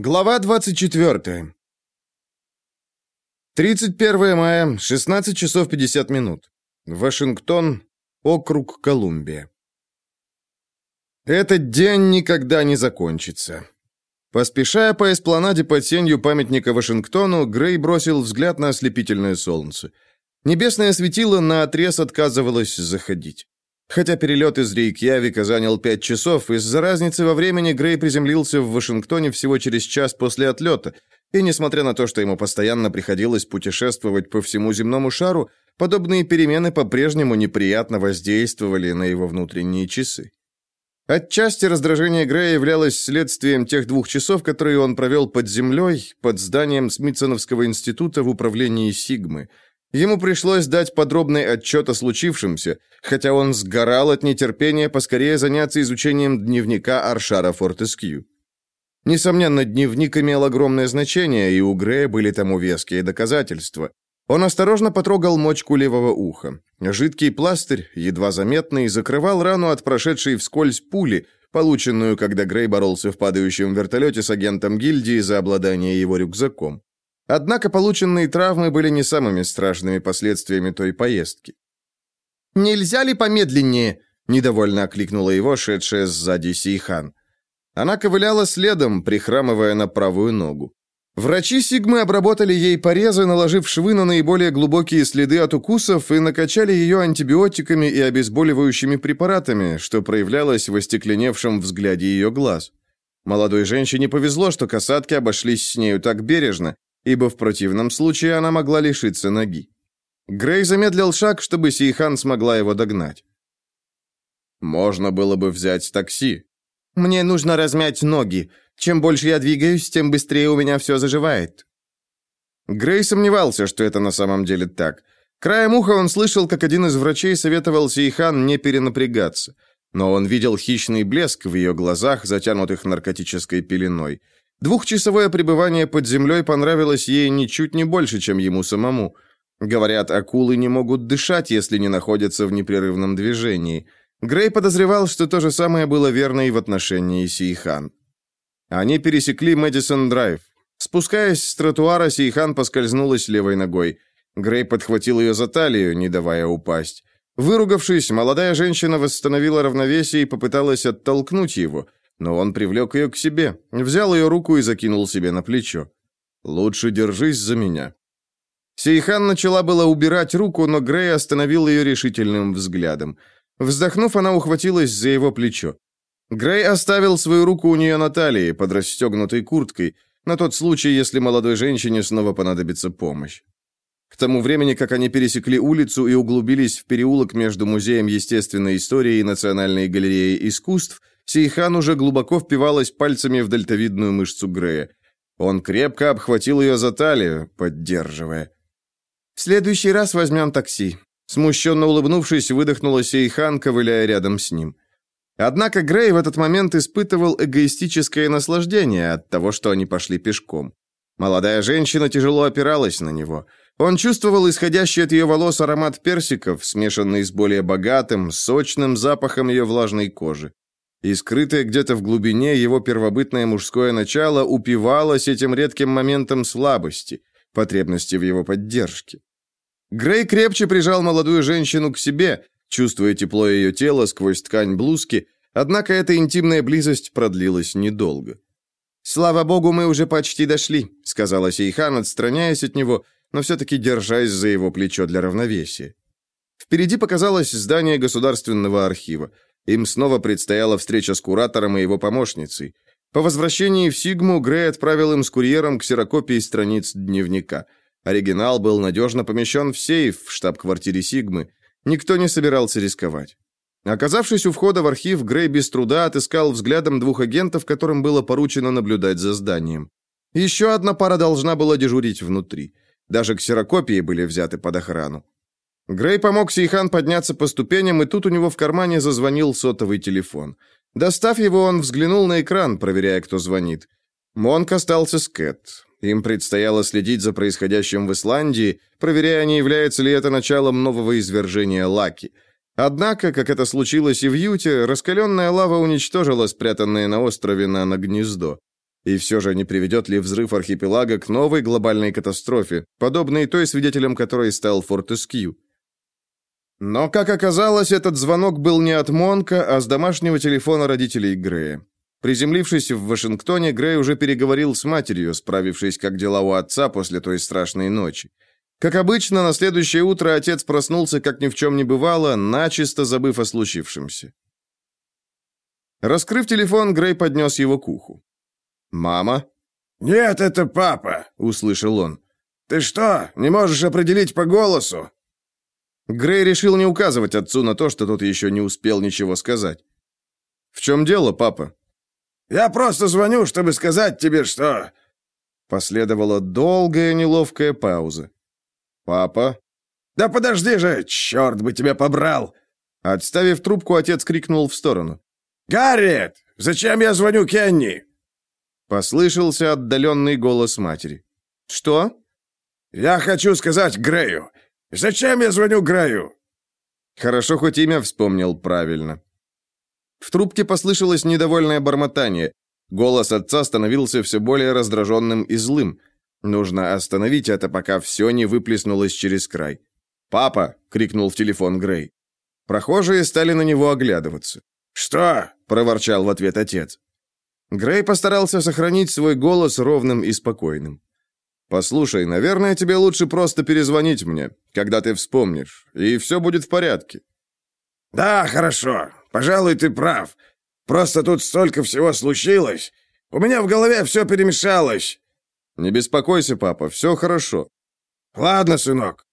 Глава 24. 31 мая, 16 часов 50 минут. Вашингтон, округ Колумбия. Этот день никогда не закончится. Поспешая по эспланаде под сенью памятника Вашингтону, Грей бросил взгляд на ослепительное солнце. Небесное светило наотрез отказывалось заходить. Хотя перелет из Рейкьявика занял пять часов, из-за разницы во времени Грей приземлился в Вашингтоне всего через час после отлета, и несмотря на то, что ему постоянно приходилось путешествовать по всему земному шару, подобные перемены по-прежнему неприятно воздействовали на его внутренние часы. Отчасти раздражение Грея являлось следствием тех двух часов, которые он провел под землей, под зданием Смитсоновского института в управлении Сигмы – Ему пришлось дать подробный отчет о случившемся, хотя он сгорал от нетерпения поскорее заняться изучением дневника Аршара Фортескью. Несомненно, дневник имел огромное значение, и у Грея были тому веские доказательства. Он осторожно потрогал мочку левого уха. Жидкий пластырь, едва заметный, закрывал рану от прошедшей вскользь пули, полученную, когда Грей боролся в падающем вертолете с агентом гильдии за обладание его рюкзаком. Однако полученные травмы были не самыми страшными последствиями той поездки. «Нельзя ли помедленнее?» – недовольно окликнула его, шедшая сзади Сейхан. Она ковыляла следом, прихрамывая на правую ногу. Врачи Сигмы обработали ей порезы, наложив швы на наиболее глубокие следы от укусов и накачали ее антибиотиками и обезболивающими препаратами, что проявлялось в остекленевшем взгляде ее глаз. Молодой женщине повезло, что касатки обошлись с нею так бережно, ибо в противном случае она могла лишиться ноги. Грей замедлил шаг, чтобы Сейхан смогла его догнать. «Можно было бы взять такси». «Мне нужно размять ноги. Чем больше я двигаюсь, тем быстрее у меня все заживает». Грей сомневался, что это на самом деле так. Краем уха он слышал, как один из врачей советовал Сейхан не перенапрягаться. Но он видел хищный блеск в ее глазах, затянутых наркотической пеленой. Двухчасовое пребывание под землей понравилось ей ничуть не больше, чем ему самому. Говорят, акулы не могут дышать, если не находятся в непрерывном движении. Грей подозревал, что то же самое было верно и в отношении Сейхан. Они пересекли Мэдисон-драйв. Спускаясь с тротуара, Сейхан поскользнулась левой ногой. Грей подхватил ее за талию, не давая упасть. Выругавшись, молодая женщина восстановила равновесие и попыталась оттолкнуть его – но он привлек ее к себе, взял ее руку и закинул себе на плечо. «Лучше держись за меня». Сейхан начала было убирать руку, но Грей остановил ее решительным взглядом. Вздохнув, она ухватилась за его плечо. Грей оставил свою руку у нее на талии, под расстегнутой курткой, на тот случай, если молодой женщине снова понадобится помощь. К тому времени, как они пересекли улицу и углубились в переулок между Музеем естественной истории и Национальной галереей искусств, Сейхан уже глубоко впивалась пальцами в дельтовидную мышцу Грея. Он крепко обхватил ее за талию, поддерживая. «В следующий раз возьмем такси», Смущенно улыбнувшись, выдохнула Сейхан, ковыляя рядом с ним. Однако Грей в этот момент испытывал эгоистическое наслаждение от того, что они пошли пешком. Молодая женщина тяжело опиралась на него. Он чувствовал исходящий от ее волос аромат персиков, смешанный с более богатым, сочным запахом ее влажной кожи и скрытое где-то в глубине его первобытное мужское начало упивалось этим редким моментом слабости, потребности в его поддержке. Грей крепче прижал молодую женщину к себе, чувствуя тепло ее тела сквозь ткань блузки, однако эта интимная близость продлилась недолго. «Слава богу, мы уже почти дошли», — сказала Сейхан, отстраняясь от него, но все-таки держась за его плечо для равновесия. Впереди показалось здание Государственного архива. Им снова предстояла встреча с куратором и его помощницей. По возвращении в Сигму Грей отправил им с курьером ксерокопии страниц дневника. Оригинал был надежно помещен в сейф в штаб-квартире Сигмы. Никто не собирался рисковать. Оказавшись у входа в архив, Грей без труда отыскал взглядом двух агентов, которым было поручено наблюдать за зданием. Еще одна пара должна была дежурить внутри. Даже ксерокопии были взяты под охрану. Грей помог Сейхан подняться по ступеням, и тут у него в кармане зазвонил сотовый телефон. Достав его, он взглянул на экран, проверяя, кто звонит. Монк остался с Кэт. Им предстояло следить за происходящим в Исландии, проверяя, не является ли это началом нового извержения Лаки. Однако, как это случилось и в Юте, раскаленная лава уничтожила спрятанное на острове Нано гнездо. И все же не приведет ли взрыв архипелага к новой глобальной катастрофе, подобной той, свидетелем которой стал Фортескью? Но, как оказалось, этот звонок был не от Монка, а с домашнего телефона родителей Грея. Приземлившись в Вашингтоне, Грей уже переговорил с матерью, справившись, как дела у отца после той страшной ночи. Как обычно, на следующее утро отец проснулся, как ни в чем не бывало, начисто забыв о случившемся. Раскрыв телефон, Грей поднес его к уху. «Мама?» «Нет, это папа», — услышал он. «Ты что, не можешь определить по голосу?» Грей решил не указывать отцу на то, что тот еще не успел ничего сказать. «В чем дело, папа?» «Я просто звоню, чтобы сказать тебе, что...» Последовала долгая неловкая пауза. «Папа?» «Да подожди же, черт бы тебя побрал!» Отставив трубку, отец крикнул в сторону. «Гарриет, зачем я звоню Кенни?» Послышался отдаленный голос матери. «Что?» «Я хочу сказать Грею. Зачем я звоню Грею?» Хорошо, хоть имя вспомнил правильно. В трубке послышалось недовольное бормотание. Голос отца становился все более раздраженным и злым. Нужно остановить это, пока все не выплеснулось через край. «Папа!» — крикнул в телефон Грей. Прохожие стали на него оглядываться. «Что?» — проворчал в ответ отец. Грей постарался сохранить свой голос ровным и спокойным. «Послушай, наверное, тебе лучше просто перезвонить мне, когда ты вспомнишь, и все будет в порядке». «Да, хорошо. Пожалуй, ты прав. Просто тут столько всего случилось. У меня в голове все перемешалось». «Не беспокойся, папа, все хорошо». «Ладно, сынок».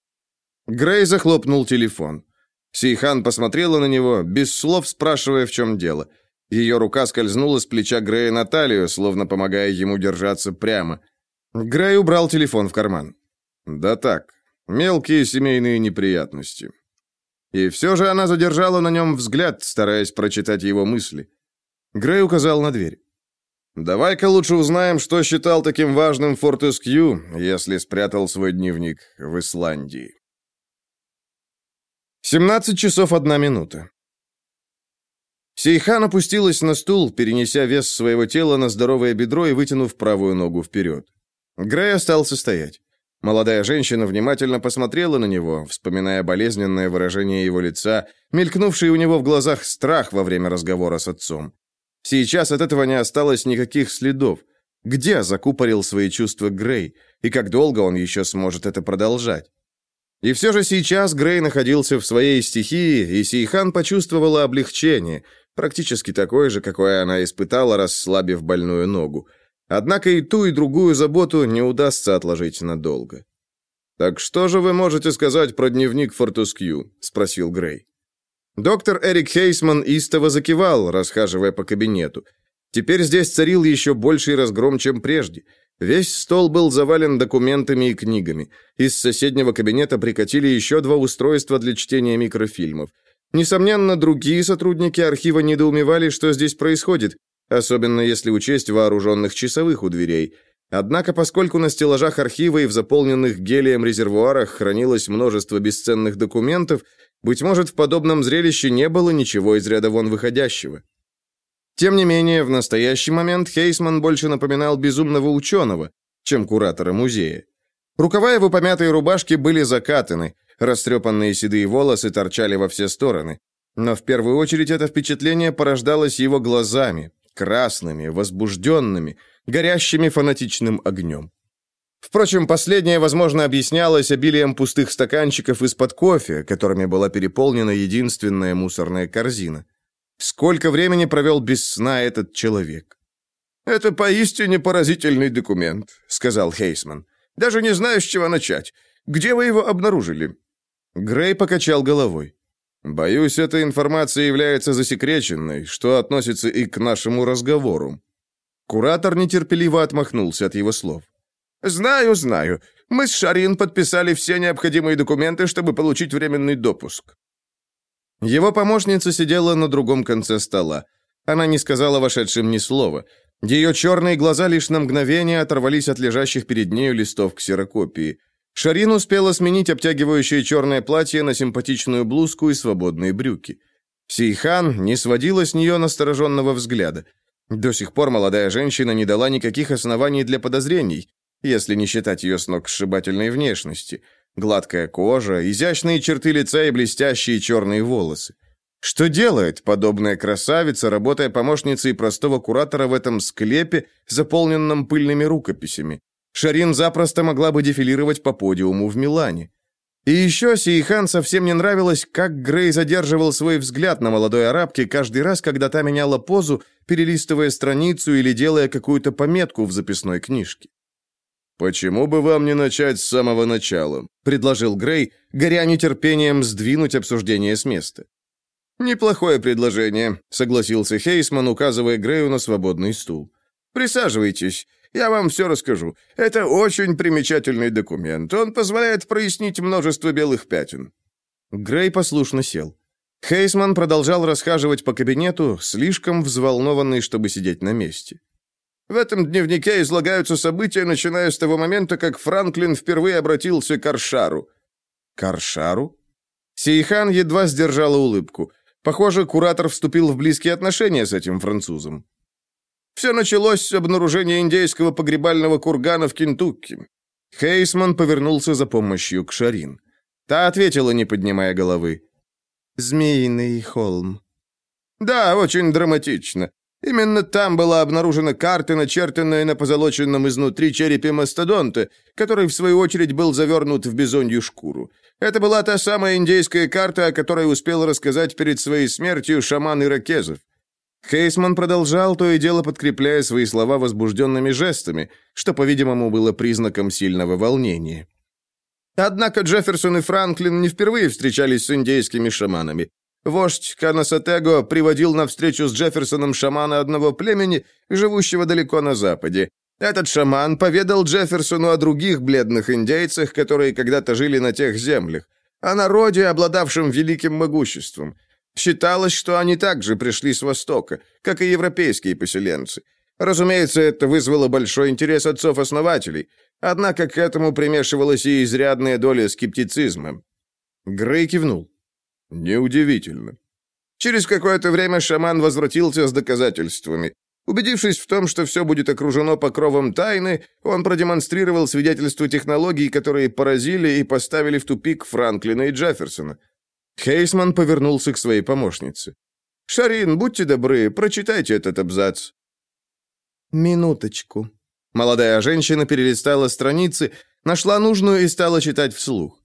Грей захлопнул телефон. Сейхан посмотрела на него, без слов спрашивая, в чем дело. Ее рука скользнула с плеча Грея на талию, словно помогая ему держаться прямо. Грей убрал телефон в карман. «Да так, мелкие семейные неприятности». И все же она задержала на нем взгляд, стараясь прочитать его мысли. Грей указал на дверь. «Давай-ка лучше узнаем, что считал таким важным Фортескью, если спрятал свой дневник в Исландии». 17 часов 1 минута. Сейхан опустилась на стул, перенеся вес своего тела на здоровое бедро и вытянув правую ногу вперед. Грей остался стоять. Молодая женщина внимательно посмотрела на него, вспоминая болезненное выражение его лица, мелькнувший у него в глазах страх во время разговора с отцом. Сейчас от этого не осталось никаких следов. Где закупорил свои чувства Грей, и как долго он еще сможет это продолжать? И все же сейчас Грей находился в своей стихии, и Сейхан почувствовала облегчение, практически такое же, какое она испытала, расслабив больную ногу. Однако и ту, и другую заботу не удастся отложить надолго. «Так что же вы можете сказать про дневник Фортускью?» – спросил Грей. Доктор Эрик Хейсман истово закивал, расхаживая по кабинету. Теперь здесь царил еще больший разгром, чем прежде. Весь стол был завален документами и книгами. Из соседнего кабинета прикатили еще два устройства для чтения микрофильмов – Несомненно, другие сотрудники архива недоумевали, что здесь происходит, особенно если учесть вооруженных часовых у дверей. Однако, поскольку на стеллажах архива и в заполненных гелием резервуарах хранилось множество бесценных документов, быть может, в подобном зрелище не было ничего из ряда вон выходящего. Тем не менее, в настоящий момент Хейсман больше напоминал безумного ученого, чем куратора музея. Рукава его помятой рубашки были закатаны, Растрепанные седые волосы торчали во все стороны. Но в первую очередь это впечатление порождалось его глазами, красными, возбужденными, горящими фанатичным огнем. Впрочем, последнее, возможно, объяснялось обилием пустых стаканчиков из-под кофе, которыми была переполнена единственная мусорная корзина. Сколько времени провел без сна этот человек? «Это поистине поразительный документ», — сказал Хейсман. «Даже не знаю, с чего начать. Где вы его обнаружили?» Грей покачал головой. «Боюсь, эта информация является засекреченной, что относится и к нашему разговору». Куратор нетерпеливо отмахнулся от его слов. «Знаю, знаю. Мы с Шарин подписали все необходимые документы, чтобы получить временный допуск». Его помощница сидела на другом конце стола. Она не сказала вошедшим ни слова. Ее черные глаза лишь на мгновение оторвались от лежащих перед нею листов ксерокопии. Шарин успела сменить обтягивающее черное платье на симпатичную блузку и свободные брюки. Сейхан не сводила с нее настороженного взгляда. До сих пор молодая женщина не дала никаких оснований для подозрений, если не считать ее сногсшибательной внешности. Гладкая кожа, изящные черты лица и блестящие черные волосы. Что делает подобная красавица, работая помощницей простого куратора в этом склепе, заполненном пыльными рукописями? Шарин запросто могла бы дефилировать по подиуму в Милане. И еще Сейхан совсем не нравилось, как Грей задерживал свой взгляд на молодой арабке каждый раз, когда та меняла позу, перелистывая страницу или делая какую-то пометку в записной книжке. «Почему бы вам не начать с самого начала?» — предложил Грей, горя нетерпением сдвинуть обсуждение с места. «Неплохое предложение», — согласился Хейсман, указывая Грею на свободный стул. «Присаживайтесь. Я вам все расскажу. Это очень примечательный документ. Он позволяет прояснить множество белых пятен». Грей послушно сел. Хейсман продолжал расхаживать по кабинету, слишком взволнованный, чтобы сидеть на месте. В этом дневнике излагаются события, начиная с того момента, как Франклин впервые обратился к Аршару. К Аршару? Сейхан едва сдержала улыбку. Похоже, куратор вступил в близкие отношения с этим французом. Все началось с обнаружения индейского погребального кургана в Кентукки. Хейсман повернулся за помощью к Шарин. Та ответила, не поднимая головы. «Змеиный холм». «Да, очень драматично. Именно там была обнаружена карта, начертанная на позолоченном изнутри черепе мастодонта, который, в свою очередь, был завернут в бизонью шкуру. Это была та самая индейская карта, о которой успел рассказать перед своей смертью шаман Иракезов. Хейсман продолжал, то и дело подкрепляя свои слова возбужденными жестами, что, по-видимому, было признаком сильного волнения. Однако Джефферсон и Франклин не впервые встречались с индейскими шаманами. Вождь Канасатего приводил на встречу с Джефферсоном шамана одного племени, живущего далеко на западе. Этот шаман поведал Джефферсону о других бледных индейцах, которые когда-то жили на тех землях, о народе, обладавшем великим могуществом. Считалось, что они также пришли с Востока, как и европейские поселенцы. Разумеется, это вызвало большой интерес отцов-основателей, однако к этому примешивалась и изрядная доля скептицизма. Грей кивнул. Неудивительно. Через какое-то время шаман возвратился с доказательствами. Убедившись в том, что все будет окружено покровом тайны, он продемонстрировал свидетельства технологий, которые поразили и поставили в тупик Франклина и Джефферсона. Хейсман повернулся к своей помощнице. «Шарин, будьте добры, прочитайте этот абзац». «Минуточку». Молодая женщина перелистала страницы, нашла нужную и стала читать вслух.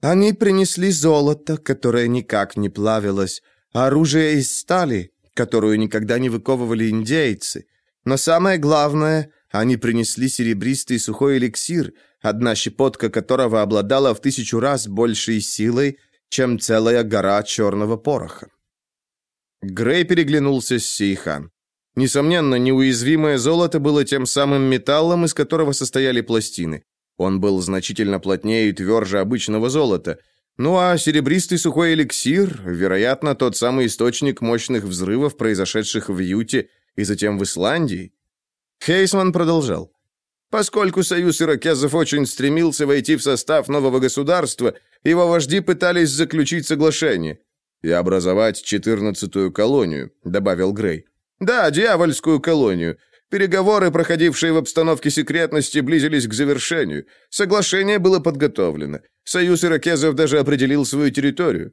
«Они принесли золото, которое никак не плавилось, оружие из стали, которую никогда не выковывали индейцы. Но самое главное, они принесли серебристый сухой эликсир, одна щепотка которого обладала в тысячу раз большей силой, чем целая гора черного пороха. Грей переглянулся с Сейхан. Несомненно, неуязвимое золото было тем самым металлом, из которого состояли пластины. Он был значительно плотнее и тверже обычного золота. Ну а серебристый сухой эликсир, вероятно, тот самый источник мощных взрывов, произошедших в Юте и затем в Исландии. Хейсман продолжал. Поскольку союз иракезов очень стремился войти в состав нового государства, его вожди пытались заключить соглашение и образовать четырнадцатую колонию, добавил Грей. Да, дьявольскую колонию. Переговоры, проходившие в обстановке секретности, близились к завершению. Соглашение было подготовлено. Союз иракезов даже определил свою территорию.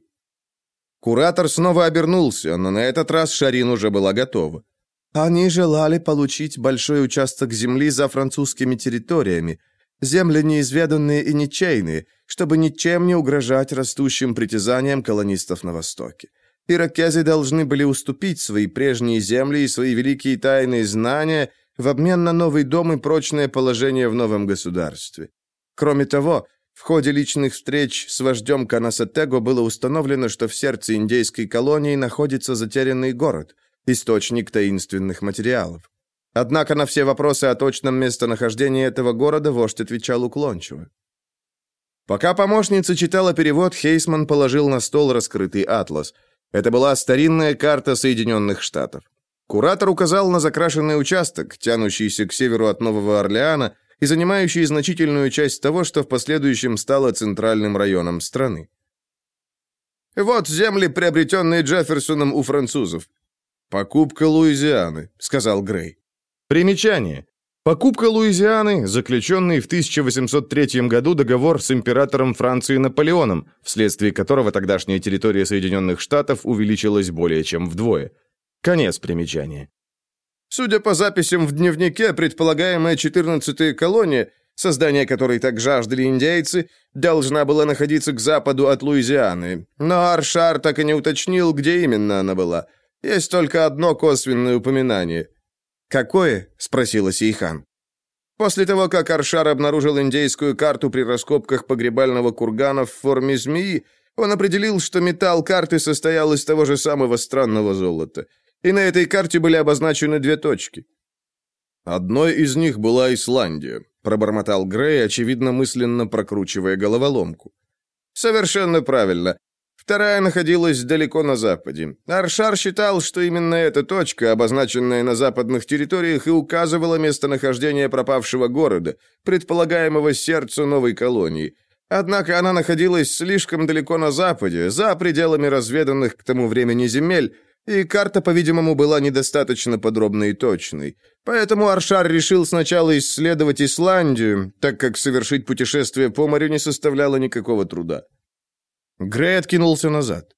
Куратор снова обернулся, но на этот раз Шарин уже была готова. Они желали получить большой участок земли за французскими территориями, земли неизведанные и ничейные, чтобы ничем не угрожать растущим притязаниям колонистов на Востоке. Иракезы должны были уступить свои прежние земли и свои великие тайные знания в обмен на новый дом и прочное положение в новом государстве. Кроме того, в ходе личных встреч с вождем Канасатего было установлено, что в сердце индейской колонии находится затерянный город – источник таинственных материалов. Однако на все вопросы о точном местонахождении этого города вождь отвечал уклончиво. Пока помощница читала перевод, Хейсман положил на стол раскрытый атлас. Это была старинная карта Соединенных Штатов. Куратор указал на закрашенный участок, тянущийся к северу от Нового Орлеана и занимающий значительную часть того, что в последующем стало центральным районом страны. «Вот земли, приобретенные Джефферсоном у французов. «Покупка Луизианы», — сказал Грей. Примечание. Покупка Луизианы, заключенный в 1803 году договор с императором Франции Наполеоном, вследствие которого тогдашняя территория Соединенных Штатов увеличилась более чем вдвое. Конец примечания. Судя по записям в дневнике, предполагаемая 14-я колония, создание которой так жаждали индейцы, должна была находиться к западу от Луизианы. Но Аршар так и не уточнил, где именно она была. Есть только одно косвенное упоминание – «Какое?» — спросила Сейхан. После того, как Аршар обнаружил индейскую карту при раскопках погребального кургана в форме змеи, он определил, что металл карты состоял из того же самого странного золота. И на этой карте были обозначены две точки. «Одной из них была Исландия», — пробормотал Грей, очевидно мысленно прокручивая головоломку. «Совершенно правильно. Вторая находилась далеко на западе. Аршар считал, что именно эта точка, обозначенная на западных территориях, и указывала местонахождение пропавшего города, предполагаемого сердцу новой колонии. Однако она находилась слишком далеко на западе, за пределами разведанных к тому времени земель, и карта, по-видимому, была недостаточно подробной и точной. Поэтому Аршар решил сначала исследовать Исландию, так как совершить путешествие по морю не составляло никакого труда. Грей откинулся назад.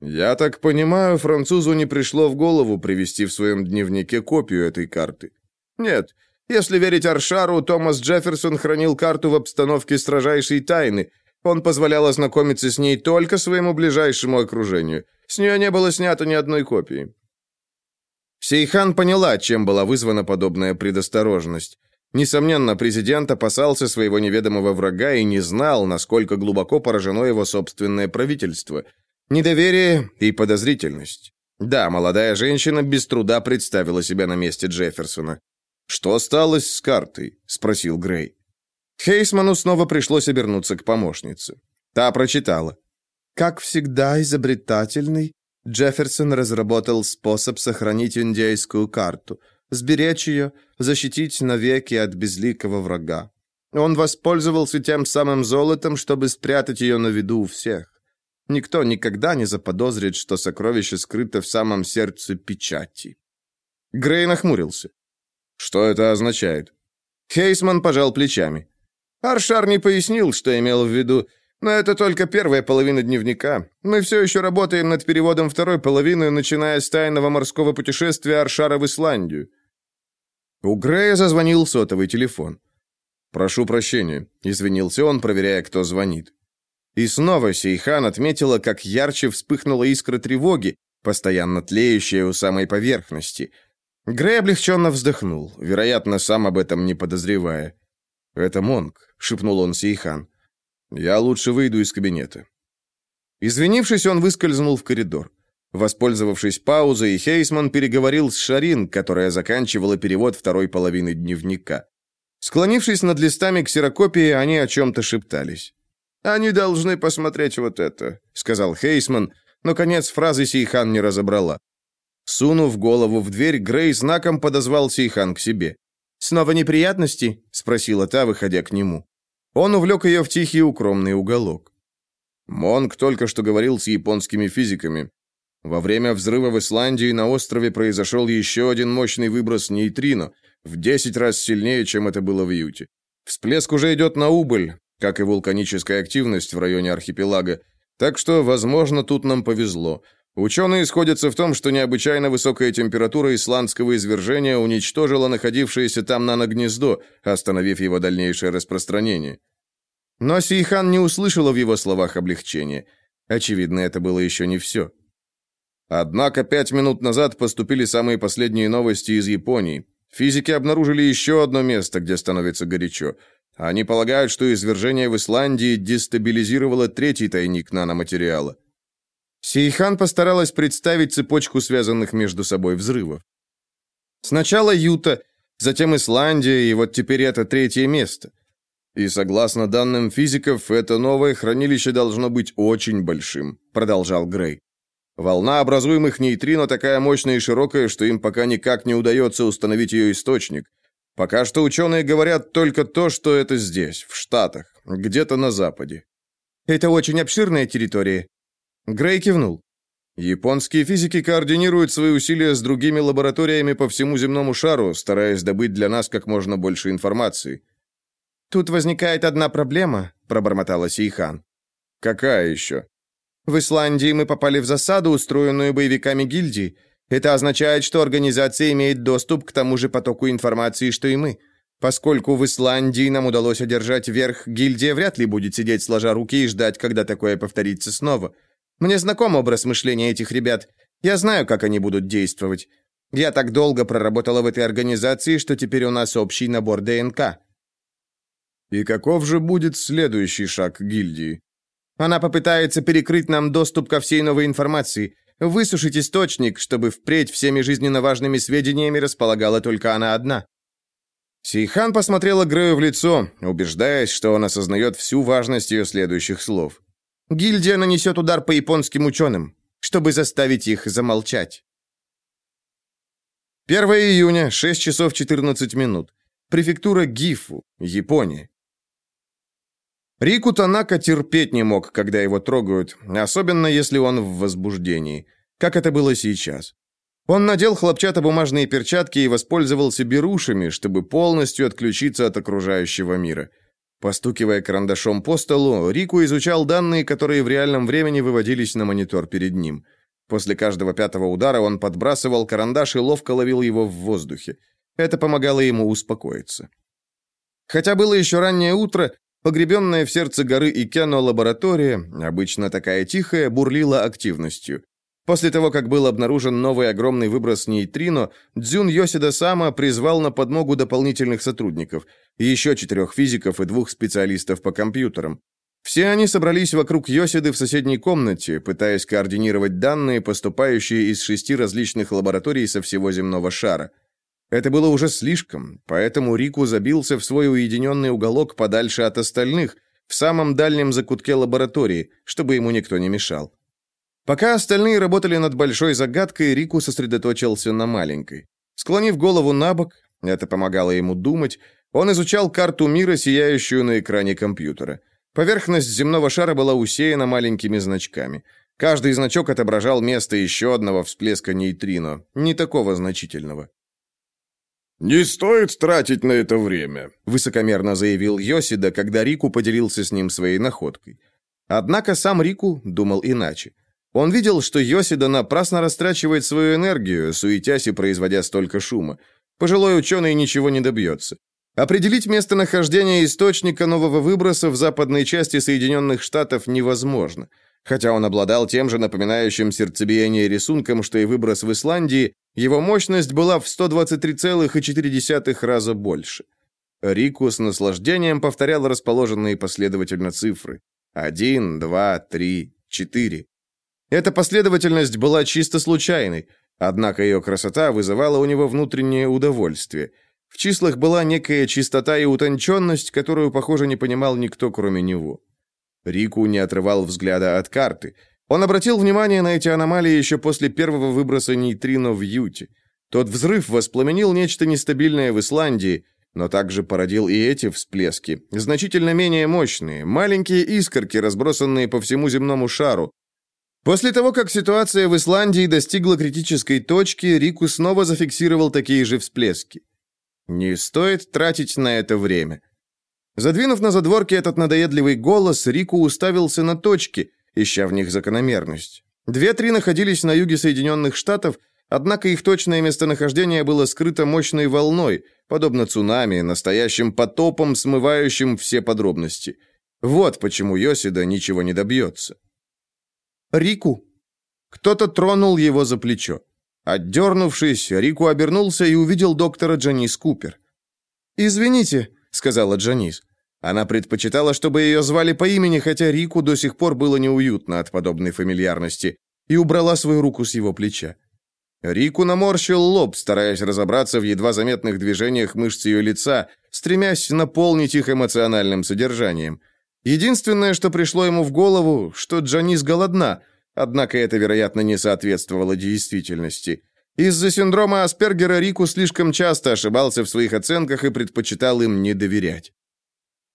«Я так понимаю, французу не пришло в голову привести в своем дневнике копию этой карты?» «Нет. Если верить Аршару, Томас Джефферсон хранил карту в обстановке строжайшей тайны. Он позволял ознакомиться с ней только своему ближайшему окружению. С нее не было снято ни одной копии». Сейхан поняла, чем была вызвана подобная предосторожность. Несомненно, президент опасался своего неведомого врага и не знал, насколько глубоко поражено его собственное правительство. Недоверие и подозрительность. Да, молодая женщина без труда представила себя на месте Джефферсона. «Что стало с картой?» – спросил Грей. Хейсману снова пришлось обернуться к помощнице. Та прочитала. «Как всегда изобретательный, Джефферсон разработал способ сохранить индейскую карту – сберечь ее, защитить навеки от безликого врага. Он воспользовался тем самым золотом, чтобы спрятать ее на виду у всех. Никто никогда не заподозрит, что сокровище скрыто в самом сердце печати. Грей нахмурился. Что это означает? Хейсман пожал плечами. Аршар не пояснил, что имел в виду, но это только первая половина дневника. Мы все еще работаем над переводом второй половины, начиная с тайного морского путешествия Аршара в Исландию. У Грея зазвонил сотовый телефон. «Прошу прощения», — извинился он, проверяя, кто звонит. И снова Сейхан отметила, как ярче вспыхнула искра тревоги, постоянно тлеющая у самой поверхности. Грей облегченно вздохнул, вероятно, сам об этом не подозревая. «Это Монг», — шепнул он Сейхан. «Я лучше выйду из кабинета». Извинившись, он выскользнул в коридор. Воспользовавшись паузой, Хейсман переговорил с Шарин, которая заканчивала перевод второй половины дневника. Склонившись над листами ксерокопии, они о чем-то шептались. «Они должны посмотреть вот это», — сказал Хейсман, но конец фразы Сейхан не разобрала. Сунув голову в дверь, Грей знаком подозвал Сейхан к себе. «Снова неприятности?» — спросила та, выходя к нему. Он увлек ее в тихий укромный уголок. Монг только что говорил с японскими физиками. Во время взрыва в Исландии на острове произошел еще один мощный выброс нейтрино, в 10 раз сильнее, чем это было в Юте. Всплеск уже идет на убыль, как и вулканическая активность в районе архипелага, так что, возможно, тут нам повезло. Ученые сходятся в том, что необычайно высокая температура исландского извержения уничтожила находившееся там наногнездо, остановив его дальнейшее распространение. Но Сейхан не услышала в его словах облегчения. Очевидно, это было еще не все. Однако пять минут назад поступили самые последние новости из Японии. Физики обнаружили еще одно место, где становится горячо. Они полагают, что извержение в Исландии дестабилизировало третий тайник наноматериала. Сейхан постаралась представить цепочку связанных между собой взрывов. Сначала Юта, затем Исландия, и вот теперь это третье место. И согласно данным физиков, это новое хранилище должно быть очень большим, продолжал Грей. Волна образуемых нейтрино такая мощная и широкая, что им пока никак не удается установить ее источник. Пока что ученые говорят только то, что это здесь, в Штатах, где-то на Западе. Это очень обширная территория. Грей кивнул. Японские физики координируют свои усилия с другими лабораториями по всему земному шару, стараясь добыть для нас как можно больше информации. Тут возникает одна проблема, пробормотала Сейхан. Какая еще? В Исландии мы попали в засаду, устроенную боевиками гильдии. Это означает, что организация имеет доступ к тому же потоку информации, что и мы. Поскольку в Исландии нам удалось одержать верх, гильдия вряд ли будет сидеть сложа руки и ждать, когда такое повторится снова. Мне знаком образ мышления этих ребят. Я знаю, как они будут действовать. Я так долго проработала в этой организации, что теперь у нас общий набор ДНК. И каков же будет следующий шаг гильдии? Она попытается перекрыть нам доступ ко всей новой информации, высушить источник, чтобы впредь всеми жизненно важными сведениями располагала только она одна. Сейхан посмотрела Грею в лицо, убеждаясь, что он осознает всю важность ее следующих слов. «Гильдия нанесет удар по японским ученым, чтобы заставить их замолчать». 1 июня, 6 часов 14 минут. Префектура Гифу, Япония. Рику Танака терпеть не мог, когда его трогают, особенно если он в возбуждении, как это было сейчас. Он надел хлопчатобумажные перчатки и воспользовался берушами, чтобы полностью отключиться от окружающего мира. Постукивая карандашом по столу, Рику изучал данные, которые в реальном времени выводились на монитор перед ним. После каждого пятого удара он подбрасывал карандаш и ловко ловил его в воздухе. Это помогало ему успокоиться. Хотя было еще раннее утро, погребенная в сердце горы Икяно лаборатория, обычно такая тихая, бурлила активностью. После того, как был обнаружен новый огромный выброс нейтрино, Дзюн Йосида Сама призвал на подмогу дополнительных сотрудников, еще четырех физиков и двух специалистов по компьютерам. Все они собрались вокруг Йосиды в соседней комнате, пытаясь координировать данные, поступающие из шести различных лабораторий со всего земного шара. Это было уже слишком, поэтому Рику забился в свой уединенный уголок подальше от остальных, в самом дальнем закутке лаборатории, чтобы ему никто не мешал. Пока остальные работали над большой загадкой, Рику сосредоточился на маленькой. Склонив голову на бок, это помогало ему думать, он изучал карту мира, сияющую на экране компьютера. Поверхность земного шара была усеяна маленькими значками. Каждый значок отображал место еще одного всплеска нейтрино, не такого значительного. «Не стоит тратить на это время», — высокомерно заявил Йосида, когда Рику поделился с ним своей находкой. Однако сам Рику думал иначе. Он видел, что Йосида напрасно растрачивает свою энергию, суетясь и производя столько шума. Пожилой ученый ничего не добьется. Определить местонахождение источника нового выброса в западной части Соединенных Штатов невозможно. Хотя он обладал тем же напоминающим сердцебиение рисунком, что и выброс в Исландии, его мощность была в 123,4 раза больше. Рику с наслаждением повторял расположенные последовательно цифры. Один, два, три, четыре. Эта последовательность была чисто случайной, однако ее красота вызывала у него внутреннее удовольствие. В числах была некая чистота и утонченность, которую, похоже, не понимал никто, кроме него. Рику не отрывал взгляда от карты. Он обратил внимание на эти аномалии еще после первого выброса нейтрино в Юте. Тот взрыв воспламенил нечто нестабильное в Исландии, но также породил и эти всплески, значительно менее мощные, маленькие искорки, разбросанные по всему земному шару, После того, как ситуация в Исландии достигла критической точки, Рику снова зафиксировал такие же всплески. Не стоит тратить на это время. Задвинув на задворке этот надоедливый голос, Рику уставился на точки, ища в них закономерность. Две-три находились на юге Соединенных Штатов, однако их точное местонахождение было скрыто мощной волной, подобно цунами, настоящим потопом, смывающим все подробности. Вот почему Йосида ничего не добьется. Рику!» Кто-то тронул его за плечо. Отдернувшись, Рику обернулся и увидел доктора Джанис Купер. «Извините», — сказала Джанис. Она предпочитала, чтобы ее звали по имени, хотя Рику до сих пор было неуютно от подобной фамильярности, и убрала свою руку с его плеча. Рику наморщил лоб, стараясь разобраться в едва заметных движениях мышц ее лица, стремясь наполнить их эмоциональным содержанием. Единственное, что пришло ему в голову, что Джанис голодна, однако это, вероятно, не соответствовало действительности. Из-за синдрома Аспергера Рику слишком часто ошибался в своих оценках и предпочитал им не доверять.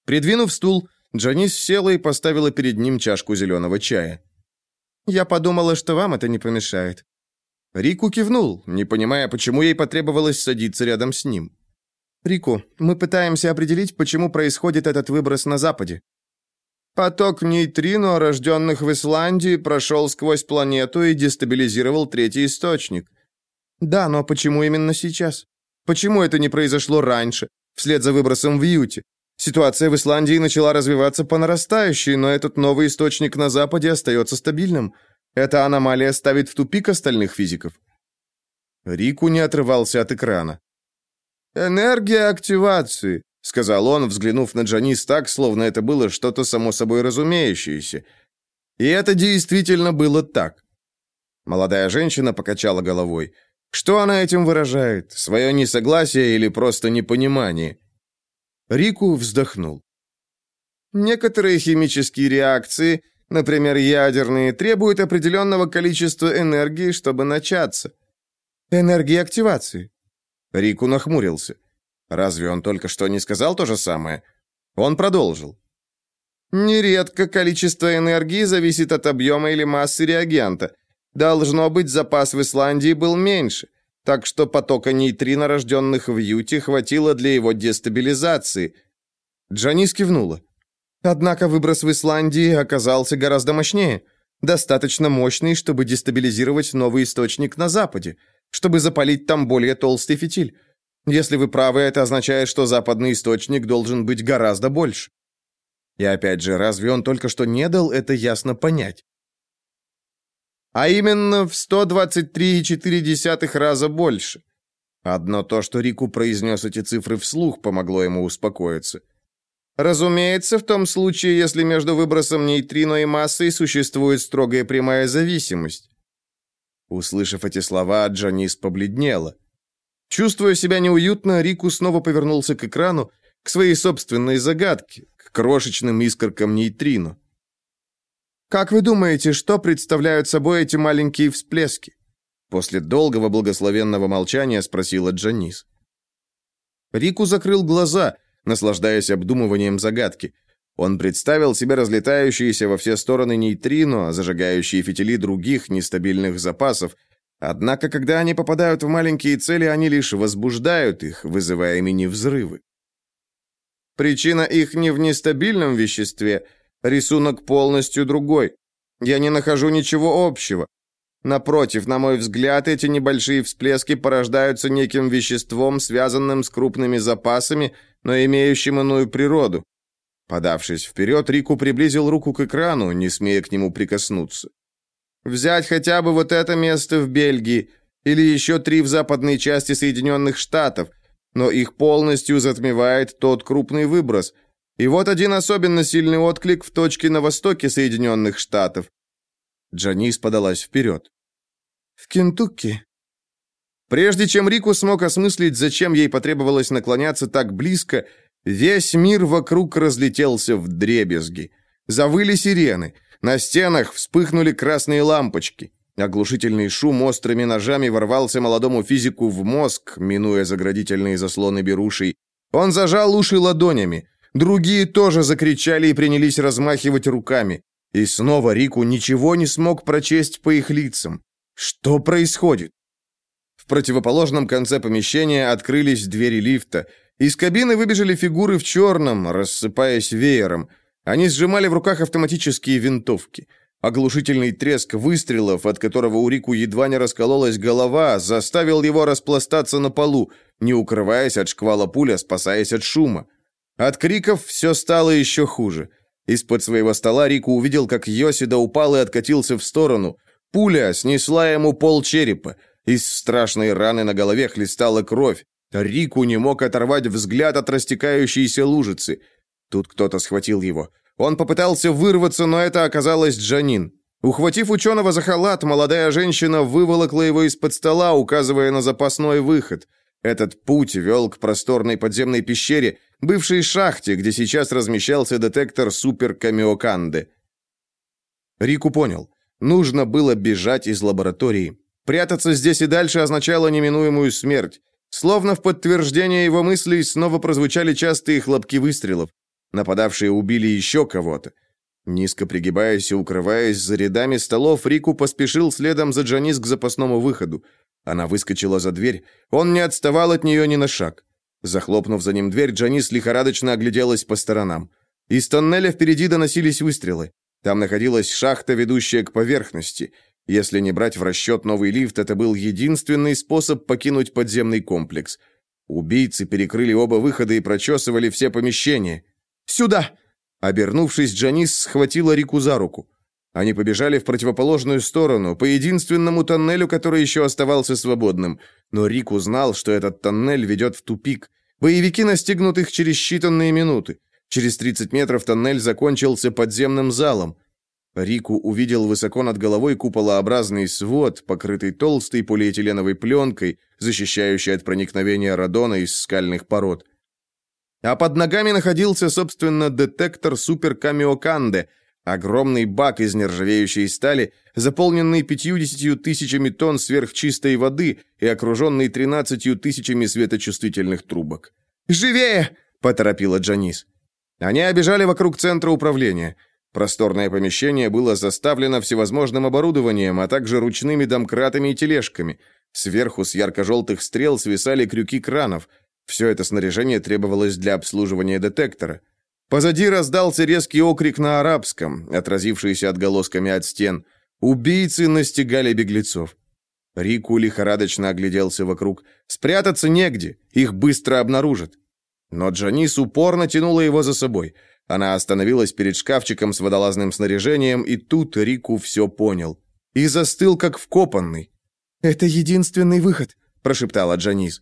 Придвинув стул, Джанис села и поставила перед ним чашку зеленого чая. Я подумала, что вам это не помешает». Рику кивнул, не понимая, почему ей потребовалось садиться рядом с ним. «Рику, мы пытаемся определить, почему происходит этот выброс на Западе». Поток нейтрино, рожденных в Исландии, прошел сквозь планету и дестабилизировал третий источник. Да, но почему именно сейчас? Почему это не произошло раньше, вслед за выбросом в Юте? Ситуация в Исландии начала развиваться по нарастающей, но этот новый источник на Западе остается стабильным. Эта аномалия ставит в тупик остальных физиков. Рику не отрывался от экрана. «Энергия активации», — сказал он, взглянув на Джанис так, словно это было что-то само собой разумеющееся. И это действительно было так. Молодая женщина покачала головой. Что она этим выражает? Свое несогласие или просто непонимание? Рику вздохнул. Некоторые химические реакции, например, ядерные, требуют определенного количества энергии, чтобы начаться. Энергии активации. Рику нахмурился. Разве он только что не сказал то же самое? Он продолжил. Нередко количество энергии зависит от объема или массы реагента. Должно быть, запас в Исландии был меньше так что потока нейтрино, рожденных в Юте, хватило для его дестабилизации. Джанис кивнула. Однако выброс в Исландии оказался гораздо мощнее, достаточно мощный, чтобы дестабилизировать новый источник на Западе, чтобы запалить там более толстый фитиль. Если вы правы, это означает, что западный источник должен быть гораздо больше. И опять же, разве он только что не дал это ясно понять? А именно в 123,4 раза больше. Одно то, что Рику произнес эти цифры вслух, помогло ему успокоиться. Разумеется, в том случае, если между выбросом нейтрино и массой существует строгая прямая зависимость. Услышав эти слова, Джанис побледнела. Чувствуя себя неуютно, Рику снова повернулся к экрану, к своей собственной загадке, к крошечным искоркам нейтрино. Как вы думаете, что представляют собой эти маленькие всплески? После долгого благословенного молчания спросила Джанис. Рику закрыл глаза, наслаждаясь обдумыванием загадки. Он представил себе разлетающиеся во все стороны нейтрино, зажигающие фитили других нестабильных запасов. Однако, когда они попадают в маленькие цели, они лишь возбуждают их, вызывая мини-взрывы. Причина их не в нестабильном веществе, Рисунок полностью другой. Я не нахожу ничего общего. Напротив, на мой взгляд, эти небольшие всплески порождаются неким веществом, связанным с крупными запасами, но имеющим иную природу. Подавшись вперед, Рику приблизил руку к экрану, не смея к нему прикоснуться. Взять хотя бы вот это место в Бельгии или еще три в западной части Соединенных Штатов, но их полностью затмевает тот крупный выброс – и вот один особенно сильный отклик в точке на востоке Соединенных Штатов. Джанис подалась вперед. «В Кентукки». Прежде чем Рику смог осмыслить, зачем ей потребовалось наклоняться так близко, весь мир вокруг разлетелся в дребезги. Завыли сирены. На стенах вспыхнули красные лампочки. Оглушительный шум острыми ножами ворвался молодому физику в мозг, минуя заградительные заслоны берушей. Он зажал уши ладонями. Другие тоже закричали и принялись размахивать руками. И снова Рику ничего не смог прочесть по их лицам. Что происходит? В противоположном конце помещения открылись двери лифта. Из кабины выбежали фигуры в черном, рассыпаясь веером. Они сжимали в руках автоматические винтовки. Оглушительный треск выстрелов, от которого у Рику едва не раскололась голова, заставил его распластаться на полу, не укрываясь от шквала пуля, спасаясь от шума. От криков все стало еще хуже. Из-под своего стола Рику увидел, как Йосида упал и откатился в сторону. Пуля снесла ему пол черепа. Из страшной раны на голове хлестала кровь. Рику не мог оторвать взгляд от растекающейся лужицы. Тут кто-то схватил его. Он попытался вырваться, но это оказалась Джанин. Ухватив ученого за халат, молодая женщина выволокла его из-под стола, указывая на запасной выход. Этот путь вел к просторной подземной пещере, бывшей шахте, где сейчас размещался детектор супер-камиоканды. Рику понял. Нужно было бежать из лаборатории. Прятаться здесь и дальше означало неминуемую смерть. Словно в подтверждение его мыслей снова прозвучали частые хлопки выстрелов. Нападавшие убили еще кого-то. Низко пригибаясь и укрываясь за рядами столов, Рику поспешил следом за Джанис к запасному выходу. Она выскочила за дверь. Он не отставал от нее ни на шаг. Захлопнув за ним дверь, Джанис лихорадочно огляделась по сторонам. Из тоннеля впереди доносились выстрелы. Там находилась шахта, ведущая к поверхности. Если не брать в расчет новый лифт, это был единственный способ покинуть подземный комплекс. Убийцы перекрыли оба выхода и прочесывали все помещения. «Сюда!» Обернувшись, Джанис схватила Рику за руку. Они побежали в противоположную сторону, по единственному тоннелю, который еще оставался свободным. Но Рик узнал, что этот тоннель ведет в тупик. Боевики настигнут их через считанные минуты. Через 30 метров тоннель закончился подземным залом. Рику увидел высоко над головой куполообразный свод, покрытый толстой полиэтиленовой пленкой, защищающей от проникновения радона из скальных пород. А под ногами находился, собственно, детектор суперкамиоканде – Огромный бак из нержавеющей стали, заполненный пятьюдесятью тысячами тонн сверхчистой воды и окруженный тринадцатью тысячами светочувствительных трубок. «Живее!» – поторопила Джанис. Они обежали вокруг центра управления. Просторное помещение было заставлено всевозможным оборудованием, а также ручными домкратами и тележками. Сверху с ярко-желтых стрел свисали крюки кранов. Все это снаряжение требовалось для обслуживания детектора. Позади раздался резкий окрик на арабском, отразившийся отголосками от стен. Убийцы настигали беглецов. Рику лихорадочно огляделся вокруг. Спрятаться негде, их быстро обнаружат. Но Джанис упорно тянула его за собой. Она остановилась перед шкафчиком с водолазным снаряжением, и тут Рику все понял. И застыл, как вкопанный. «Это единственный выход», – прошептала Джанис.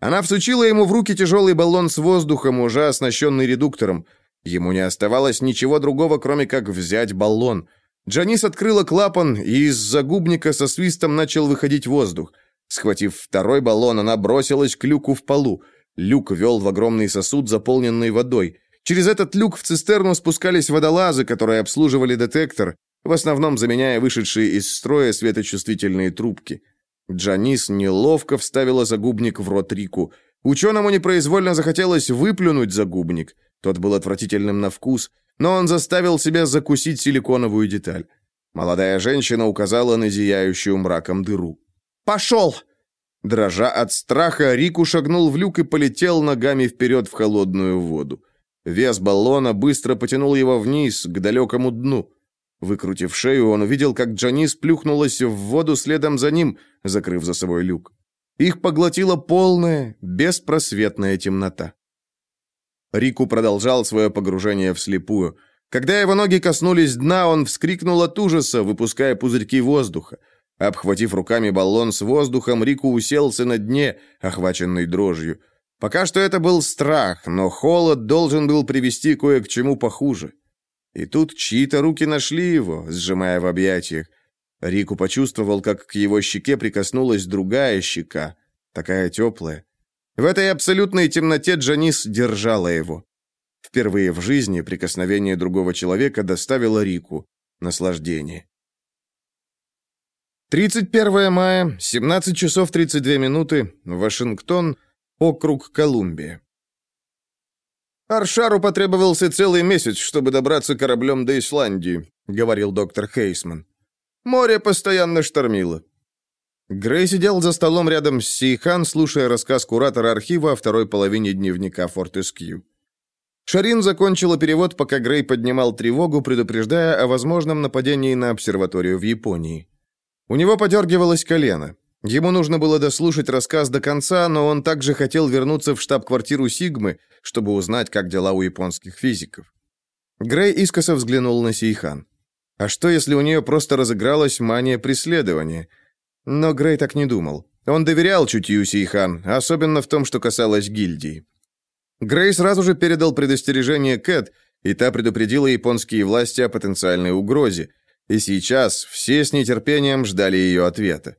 Она всучила ему в руки тяжелый баллон с воздухом, уже оснащенный редуктором – Ему не оставалось ничего другого, кроме как взять баллон. Джанис открыла клапан, и из загубника со свистом начал выходить воздух. Схватив второй баллон, она бросилась к люку в полу. Люк вел в огромный сосуд, заполненный водой. Через этот люк в цистерну спускались водолазы, которые обслуживали детектор, в основном заменяя вышедшие из строя светочувствительные трубки. Джанис неловко вставила загубник в рот Рику. Ученому непроизвольно захотелось выплюнуть загубник. Тот был отвратительным на вкус, но он заставил себя закусить силиконовую деталь. Молодая женщина указала на зияющую мраком дыру. «Пошел!» Дрожа от страха, Рику шагнул в люк и полетел ногами вперед в холодную воду. Вес баллона быстро потянул его вниз, к далекому дну. Выкрутив шею, он увидел, как Джанис плюхнулась в воду следом за ним, закрыв за собой люк. Их поглотила полная, беспросветная темнота. Рику продолжал свое погружение вслепую. Когда его ноги коснулись дна, он вскрикнул от ужаса, выпуская пузырьки воздуха. Обхватив руками баллон с воздухом, Рику уселся на дне, охваченный дрожью. Пока что это был страх, но холод должен был привести кое к чему похуже. И тут чьи-то руки нашли его, сжимая в объятиях. Рику почувствовал, как к его щеке прикоснулась другая щека, такая теплая. В этой абсолютной темноте Джанис держала его. Впервые в жизни прикосновение другого человека доставило Рику наслаждение. 31 мая, 17 часов 32 минуты, Вашингтон, округ Колумбия. «Аршару потребовался целый месяц, чтобы добраться кораблем до Исландии», — говорил доктор Хейсман. «Море постоянно штормило. Грей сидел за столом рядом с Сейхан, слушая рассказ куратора архива о второй половине дневника Фортескью. Шарин закончила перевод, пока Грей поднимал тревогу, предупреждая о возможном нападении на обсерваторию в Японии. У него подергивалось колено. Ему нужно было дослушать рассказ до конца, но он также хотел вернуться в штаб-квартиру Сигмы, чтобы узнать, как дела у японских физиков. Грей искоса взглянул на Сейхан. А что, если у нее просто разыгралась мания преследования – но Грей так не думал. Он доверял чутью Сейхан, особенно в том, что касалось гильдии. Грей сразу же передал предостережение Кэт, и та предупредила японские власти о потенциальной угрозе. И сейчас все с нетерпением ждали ее ответа.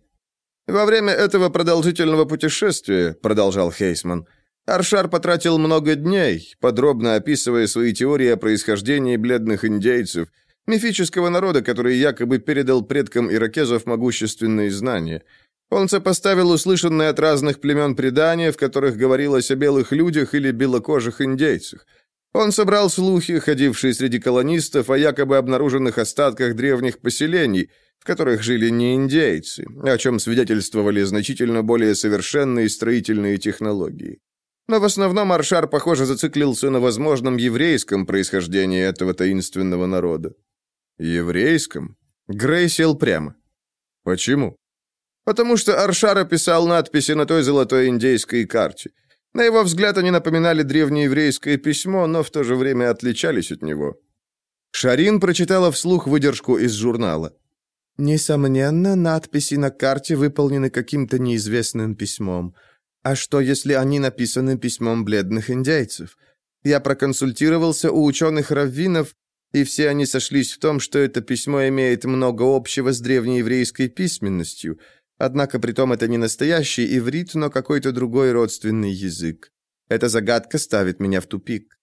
«Во время этого продолжительного путешествия», — продолжал Хейсман, Аршар потратил много дней, подробно описывая свои теории о происхождении бледных индейцев — Мифического народа, который якобы передал предкам иракезов могущественные знания. Он сопоставил услышанные от разных племен предания, в которых говорилось о белых людях или белокожих индейцах. Он собрал слухи, ходившие среди колонистов, о якобы обнаруженных остатках древних поселений, в которых жили не индейцы, о чем свидетельствовали значительно более совершенные строительные технологии. Но в основном Аршар, похоже, зациклился на возможном еврейском происхождении этого таинственного народа. Еврейском? Грей сел прямо. Почему? Потому что Аршар описал надписи на той золотой индейской карте. На его взгляд, они напоминали древнееврейское письмо, но в то же время отличались от него. Шарин прочитала вслух выдержку из журнала. «Несомненно, надписи на карте выполнены каким-то неизвестным письмом. А что, если они написаны письмом бледных индейцев? Я проконсультировался у ученых-раввинов, и все они сошлись в том, что это письмо имеет много общего с древнееврейской письменностью, однако при том это не настоящий иврит, но какой-то другой родственный язык. Эта загадка ставит меня в тупик.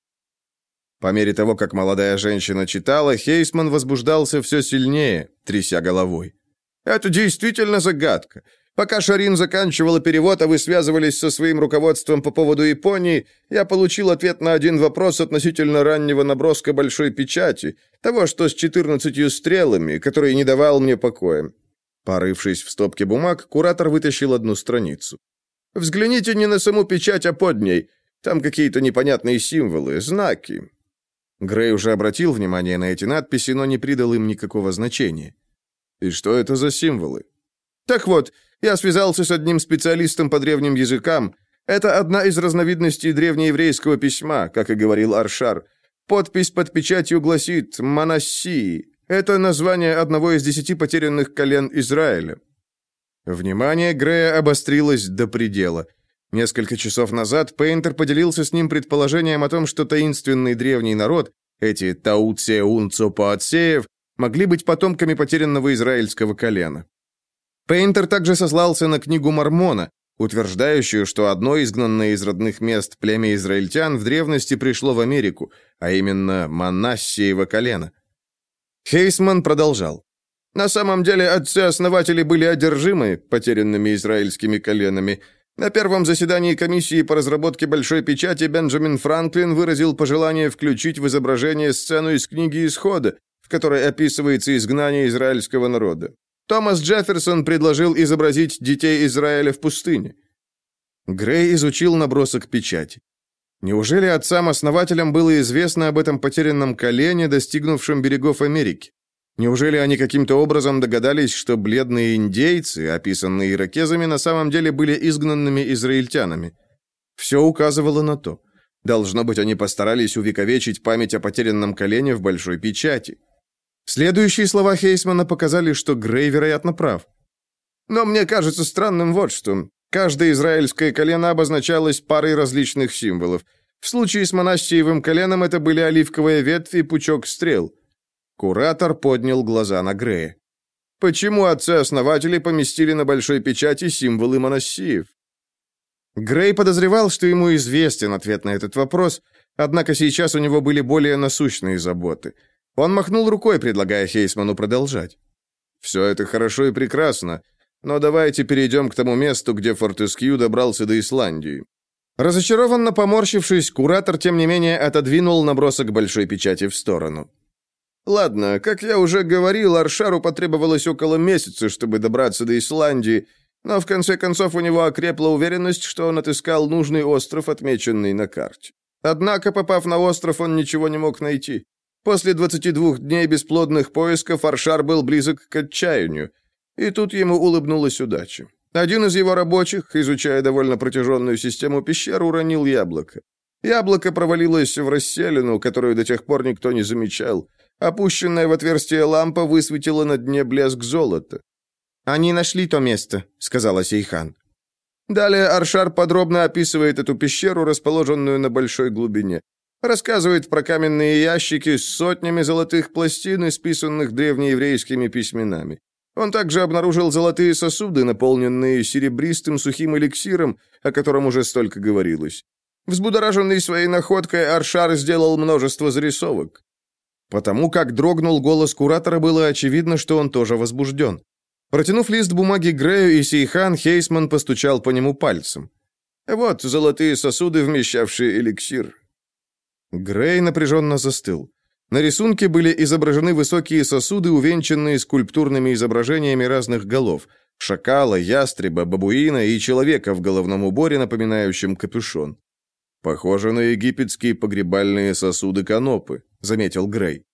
По мере того, как молодая женщина читала, Хейсман возбуждался все сильнее, тряся головой. «Это действительно загадка. Пока Шарин заканчивала перевод, а вы связывались со своим руководством по поводу Японии, я получил ответ на один вопрос относительно раннего наброска большой печати, того, что с четырнадцатью стрелами, который не давал мне покоя. Порывшись в стопке бумаг, куратор вытащил одну страницу. «Взгляните не на саму печать, а под ней. Там какие-то непонятные символы, знаки». Грей уже обратил внимание на эти надписи, но не придал им никакого значения. «И что это за символы?» «Так вот, я связался с одним специалистом по древним языкам. Это одна из разновидностей древнееврейского письма, как и говорил Аршар. Подпись под печатью гласит «Манассии». Это название одного из десяти потерянных колен Израиля. Внимание Грея обострилось до предела. Несколько часов назад Пейнтер поделился с ним предположением о том, что таинственный древний народ, эти Таутсеунцопаотсеев, могли быть потомками потерянного израильского колена. Пейнтер также сослался на книгу Мормона, утверждающую, что одно изгнанное из родных мест племя израильтян в древности пришло в Америку, а именно Манассиево колено. Хейсман продолжал. На самом деле отцы-основатели были одержимы потерянными израильскими коленами. На первом заседании комиссии по разработке большой печати Бенджамин Франклин выразил пожелание включить в изображение сцену из книги Исхода, в которой описывается изгнание израильского народа. Томас Джефферсон предложил изобразить детей Израиля в пустыне. Грей изучил набросок печати. Неужели отцам-основателям было известно об этом потерянном колене, достигнувшем берегов Америки? Неужели они каким-то образом догадались, что бледные индейцы, описанные иракезами, на самом деле были изгнанными израильтянами? Все указывало на то. Должно быть, они постарались увековечить память о потерянном колене в большой печати. Следующие слова Хейсмана показали, что Грей, вероятно, прав. Но мне кажется странным вот что. Каждое израильское колено обозначалось парой различных символов. В случае с монастиевым коленом это были оливковая ветвь и пучок стрел. Куратор поднял глаза на Грея. Почему отцы-основатели поместили на большой печати символы монастиев? Грей подозревал, что ему известен ответ на этот вопрос, однако сейчас у него были более насущные заботы – он махнул рукой, предлагая Хейсману продолжать. «Все это хорошо и прекрасно, но давайте перейдем к тому месту, где Фортескью добрался до Исландии». Разочарованно поморщившись, куратор, тем не менее, отодвинул набросок большой печати в сторону. «Ладно, как я уже говорил, Аршару потребовалось около месяца, чтобы добраться до Исландии, но в конце концов у него окрепла уверенность, что он отыскал нужный остров, отмеченный на карте. Однако, попав на остров, он ничего не мог найти. После 22 дней бесплодных поисков Аршар был близок к отчаянию. И тут ему улыбнулась удача. Один из его рабочих, изучая довольно протяженную систему пещер, уронил яблоко. Яблоко провалилось в расселину, которую до тех пор никто не замечал. Опущенная в отверстие лампа высветила на дне блеск золота. «Они нашли то место», — сказала Сейхан. Далее Аршар подробно описывает эту пещеру, расположенную на большой глубине. Рассказывает про каменные ящики с сотнями золотых пластин, исписанных древнееврейскими письменами. Он также обнаружил золотые сосуды, наполненные серебристым сухим эликсиром, о котором уже столько говорилось. Взбудораженный своей находкой, Аршар сделал множество зарисовок. Потому как дрогнул голос куратора, было очевидно, что он тоже возбужден. Протянув лист бумаги Грею и Сейхан, Хейсман постучал по нему пальцем. «Вот золотые сосуды, вмещавшие эликсир. Грей напряженно застыл. На рисунке были изображены высокие сосуды, увенчанные скульптурными изображениями разных голов – шакала, ястреба, бабуина и человека в головном уборе, напоминающем капюшон. «Похоже на египетские погребальные сосуды канопы», — заметил Грей.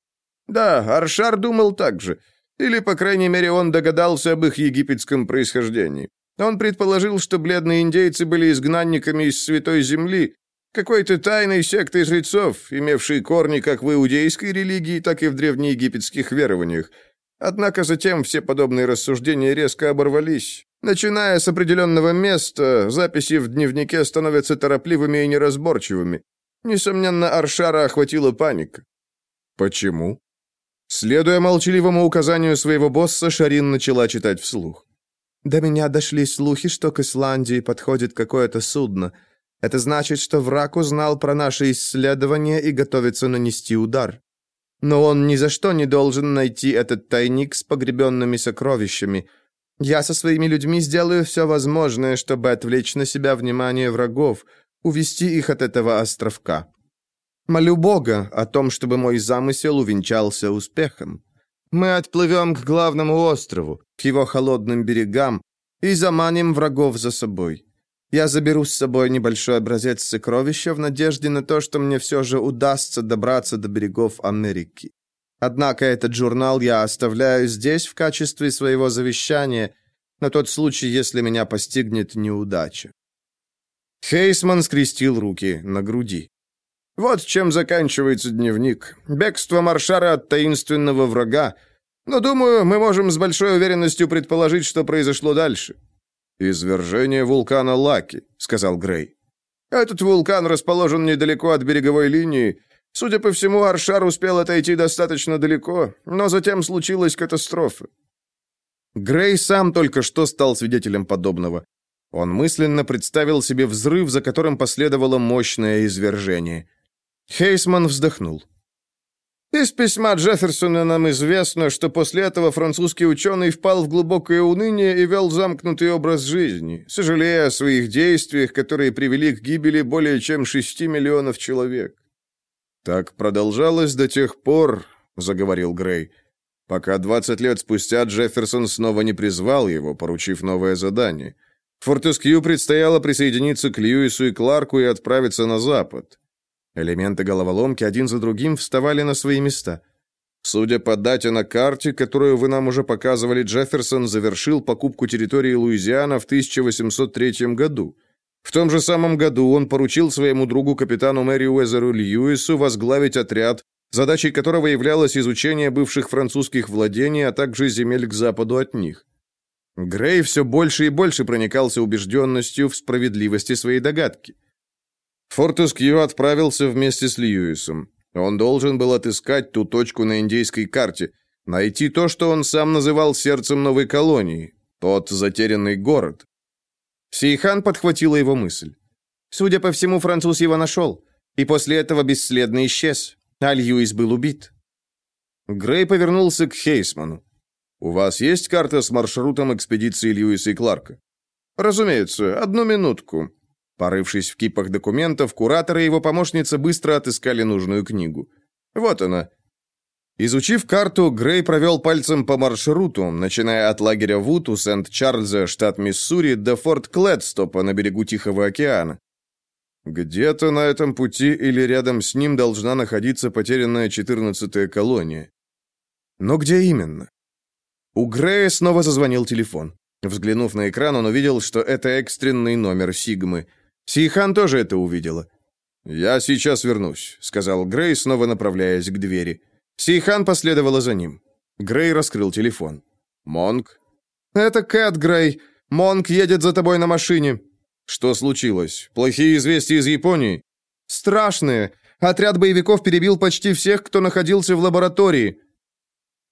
«Да, Аршар думал так же. Или, по крайней мере, он догадался об их египетском происхождении. Он предположил, что бледные индейцы были изгнанниками из Святой Земли, какой-то тайной сектой жрецов, имевшей корни как в иудейской религии, так и в древнеегипетских верованиях. Однако затем все подобные рассуждения резко оборвались. Начиная с определенного места, записи в дневнике становятся торопливыми и неразборчивыми. Несомненно, Аршара охватила паника. Почему? Следуя молчаливому указанию своего босса, Шарин начала читать вслух. До меня дошли слухи, что к Исландии подходит какое-то судно. Это значит, что враг узнал про наши исследования и готовится нанести удар. Но он ни за что не должен найти этот тайник с погребенными сокровищами. Я со своими людьми сделаю все возможное, чтобы отвлечь на себя внимание врагов, увести их от этого островка. Молю Бога о том, чтобы мой замысел увенчался успехом. Мы отплывем к главному острову, к его холодным берегам, и заманим врагов за собой. Я заберу с собой небольшой образец сокровища в надежде на то, что мне все же удастся добраться до берегов Америки. Однако этот журнал я оставляю здесь в качестве своего завещания на тот случай, если меня постигнет неудача. Хейсман скрестил руки на груди. Вот чем заканчивается дневник. Бегство Маршара от таинственного врага. Но, думаю, мы можем с большой уверенностью предположить, что произошло дальше. «Извержение вулкана Лаки», — сказал Грей. «Этот вулкан расположен недалеко от береговой линии. Судя по всему, Аршар успел отойти достаточно далеко, но затем случилась катастрофа». Грей сам только что стал свидетелем подобного. Он мысленно представил себе взрыв, за которым последовало мощное извержение. Хейсман вздохнул. Из письма Джефферсона нам известно, что после этого французский ученый впал в глубокое уныние и вел замкнутый образ жизни, сожалея о своих действиях, которые привели к гибели более чем шести миллионов человек. «Так продолжалось до тех пор», — заговорил Грей, «пока 20 лет спустя Джефферсон снова не призвал его, поручив новое задание. Фортескью предстояло присоединиться к Льюису и Кларку и отправиться на запад. Элементы головоломки один за другим вставали на свои места. Судя по дате на карте, которую вы нам уже показывали, Джефферсон завершил покупку территории Луизиана в 1803 году. В том же самом году он поручил своему другу капитану Мэри Уэзеру Льюису возглавить отряд, задачей которого являлось изучение бывших французских владений, а также земель к западу от них. Грей все больше и больше проникался убежденностью в справедливости своей догадки. Фортескью отправился вместе с Льюисом. Он должен был отыскать ту точку на индейской карте, найти то, что он сам называл сердцем новой колонии, тот затерянный город. Сейхан подхватила его мысль. Судя по всему, француз его нашел, и после этого бесследно исчез, а Льюис был убит. Грей повернулся к Хейсману. «У вас есть карта с маршрутом экспедиции Льюиса и Кларка?» «Разумеется. Одну минутку. Порывшись в кипах документов, куратор и его помощница быстро отыскали нужную книгу. Вот она. Изучив карту, Грей провел пальцем по маршруту, начиная от лагеря Вуд у Сент-Чарльза, штат Миссури, до форт Клэдстопа на берегу Тихого океана. Где-то на этом пути или рядом с ним должна находиться потерянная четырнадцатая колония. Но где именно? У Грея снова зазвонил телефон. Взглянув на экран, он увидел, что это экстренный номер Сигмы. Сейхан тоже это увидела. «Я сейчас вернусь», — сказал Грей, снова направляясь к двери. Сейхан последовала за ним. Грей раскрыл телефон. «Монг?» «Это Кэт, Грей. Монг едет за тобой на машине». «Что случилось? Плохие известия из Японии?» «Страшные. Отряд боевиков перебил почти всех, кто находился в лаборатории».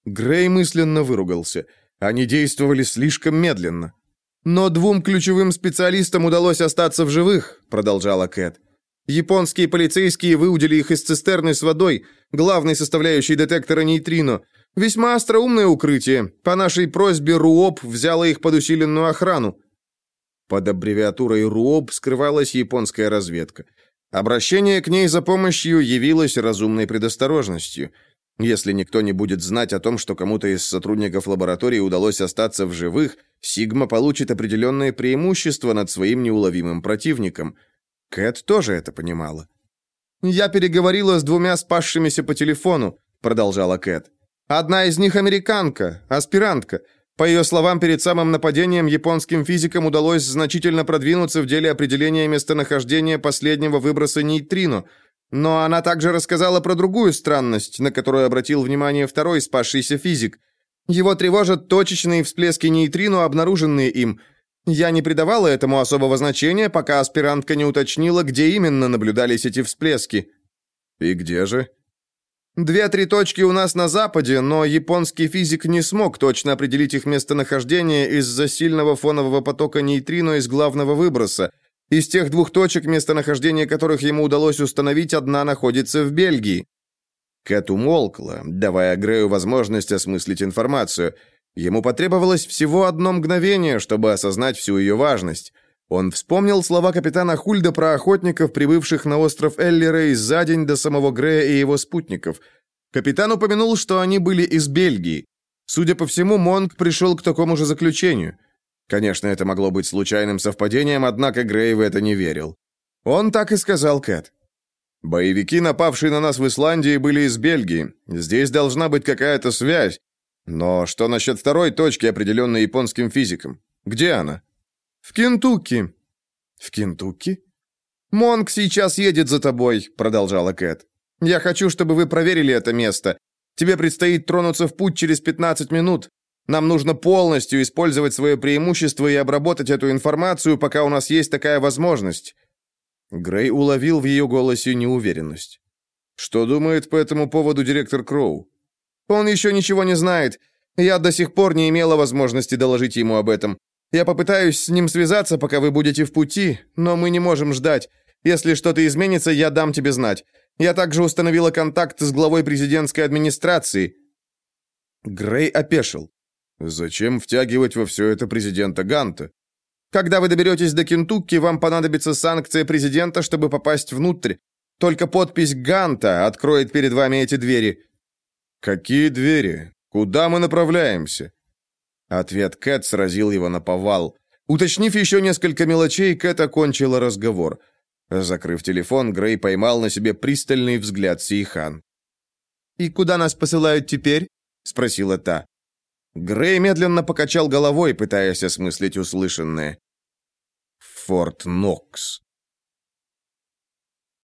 Грей мысленно выругался. Они действовали слишком медленно. «Но двум ключевым специалистам удалось остаться в живых», — продолжала Кэт. «Японские полицейские выудили их из цистерны с водой, главной составляющей детектора нейтрино. Весьма остроумное укрытие. По нашей просьбе РУОП взяла их под усиленную охрану». Под аббревиатурой РУОП скрывалась японская разведка. Обращение к ней за помощью явилось разумной предосторожностью. Если никто не будет знать о том, что кому-то из сотрудников лаборатории удалось остаться в живых, Сигма получит определенное преимущество над своим неуловимым противником. Кэт тоже это понимала. «Я переговорила с двумя спасшимися по телефону», — продолжала Кэт. «Одна из них американка, аспирантка. По ее словам, перед самым нападением японским физикам удалось значительно продвинуться в деле определения местонахождения последнего выброса нейтрино, но она также рассказала про другую странность, на которую обратил внимание второй спасшийся физик. Его тревожат точечные всплески нейтрино, обнаруженные им. Я не придавала этому особого значения, пока аспирантка не уточнила, где именно наблюдались эти всплески. «И где же?» Две-три точки у нас на западе, но японский физик не смог точно определить их местонахождение из-за сильного фонового потока нейтрино из главного выброса. Из тех двух точек, местонахождение которых ему удалось установить, одна находится в Бельгии. Кэт умолкла, давая Грею возможность осмыслить информацию. Ему потребовалось всего одно мгновение, чтобы осознать всю ее важность. Он вспомнил слова капитана Хульда про охотников, прибывших на остров Эллерей за день до самого Грея и его спутников. Капитан упомянул, что они были из Бельгии. Судя по всему, Монг пришел к такому же заключению. Конечно, это могло быть случайным совпадением, однако Грей в это не верил. Он так и сказал Кэт. «Боевики, напавшие на нас в Исландии, были из Бельгии. Здесь должна быть какая-то связь. Но что насчет второй точки, определенной японским физиком? Где она?» «В Кентукки». «В Кентукки?» «Монк сейчас едет за тобой», — продолжала Кэт. «Я хочу, чтобы вы проверили это место. Тебе предстоит тронуться в путь через 15 минут. Нам нужно полностью использовать свое преимущество и обработать эту информацию, пока у нас есть такая возможность». Грей уловил в ее голосе неуверенность. «Что думает по этому поводу директор Кроу?» «Он еще ничего не знает. Я до сих пор не имела возможности доложить ему об этом. Я попытаюсь с ним связаться, пока вы будете в пути, но мы не можем ждать. Если что-то изменится, я дам тебе знать. Я также установила контакт с главой президентской администрации». Грей опешил. «Зачем втягивать во все это президента Ганта?» «Когда вы доберетесь до Кентукки, вам понадобится санкция президента, чтобы попасть внутрь. Только подпись Ганта откроет перед вами эти двери». «Какие двери? Куда мы направляемся?» Ответ Кэт сразил его на повал. Уточнив еще несколько мелочей, Кэт окончила разговор. Закрыв телефон, Грей поймал на себе пристальный взгляд Сейхан. «И куда нас посылают теперь?» — спросила та. Грей медленно покачал головой, пытаясь осмыслить услышанное. «Форт Нокс»,